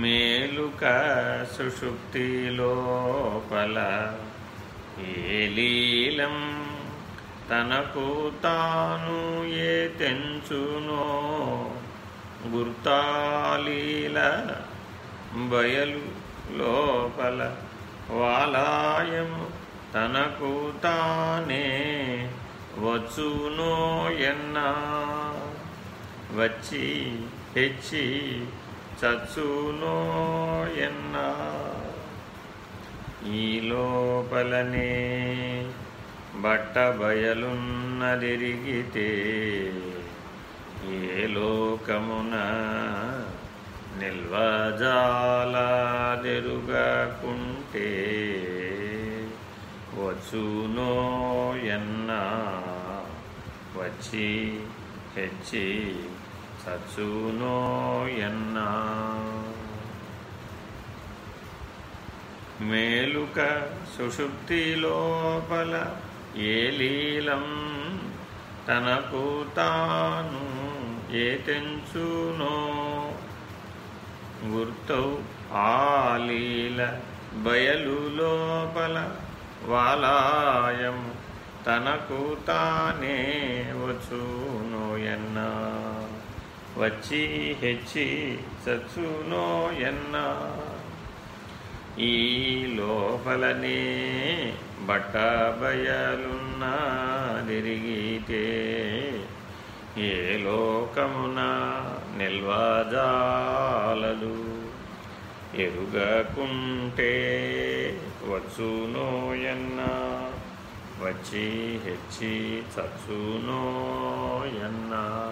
మేలుక సుషుప్తి లోపల ఏ లీలం తనకు తాను ఏ తెంచునో గుర్తాలీల బయలు లోపల వాలాయము తనకు తానే వచ్చునో ఎన్నా? వచ్చి హెచ్చి చచ్చునో ఎన్నా? ఈ లోపలనే బట్ట బయలున్నదిరిగితే ఏ లోకమున నిల్వజాలదెరుగకుంటే వచ్చునో ఎన్నా? వచ్చి హెచ్చి సచునో ఎన్నా. మేలుక సుషుప్తి లోపల ఏ లీలం తనకు తాను ఏ తెంచునో. గుర్తౌ ఆలీల బయలు లోపల వాలాయం తనకు తానే వచ్చునో వచ్చి హెచ్చి చచ్చునో ఎన్నా. ఈ లోపలనే బట్ట తిరిగితే ఏ లోకమున నిల్వజాలదు ఎరుగకుంటే వచ్చునో ఎన్నా. వచ్చి హెచ్చి చచ్చునో ఎన్నా.